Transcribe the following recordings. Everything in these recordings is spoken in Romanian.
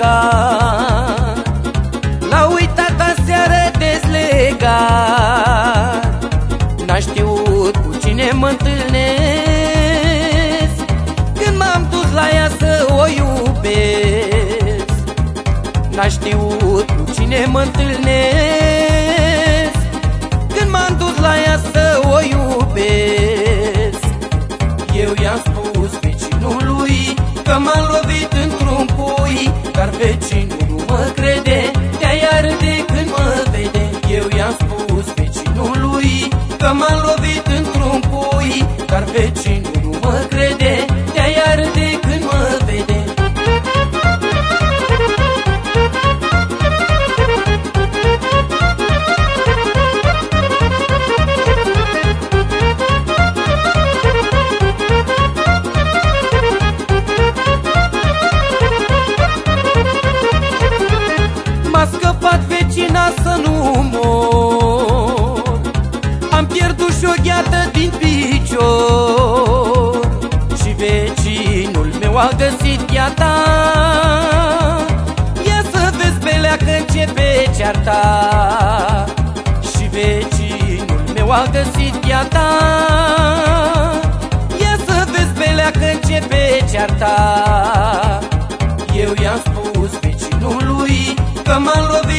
plecat L-a uitat aseară dezlegat N-a știut cu cine mă întâlnesc. Când m-am dus la ea să o iubesc. N-a știut cu cine mă întâlnesc. Când m-am dus la ea să o iubesc. Eu i-am spus vecinului Că m-a lovit într-un pui. Dar vecinul nu mă crede Te-a de când mă vede Eu i-am spus vecinului Că m-am lovit într-un pui. Dar vecinul meu a găsit gheata. Ia să vezi belea că începe cearta. Și vecinul meu a găsit gheata. Ia să vezi belea că începe cearta. Eu i-am spus vecinului că m-am lovit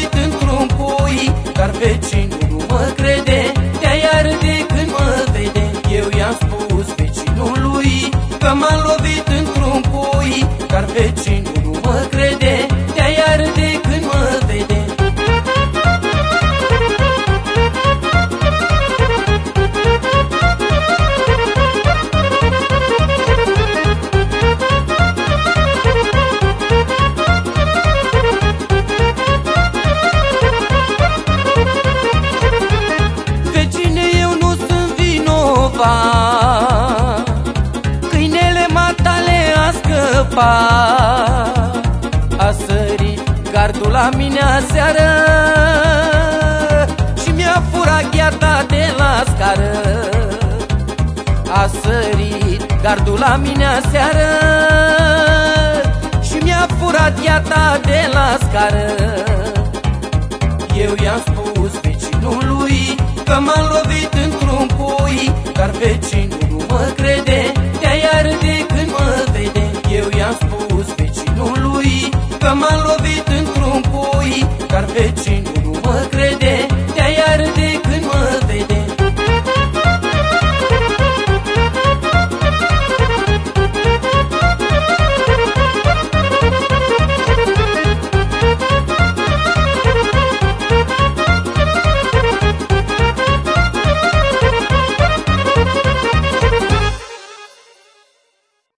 scăpat A sărit gardul la mine aseară Și mi-a furat gheata de la scară. A sărit gardul la mine aseară Și mi-a furat gheata de la scară. Eu i-am spus vecinului Că m-am lovit într-un pui Dar vecinul că m-am lovit într-un pui, Dar vecii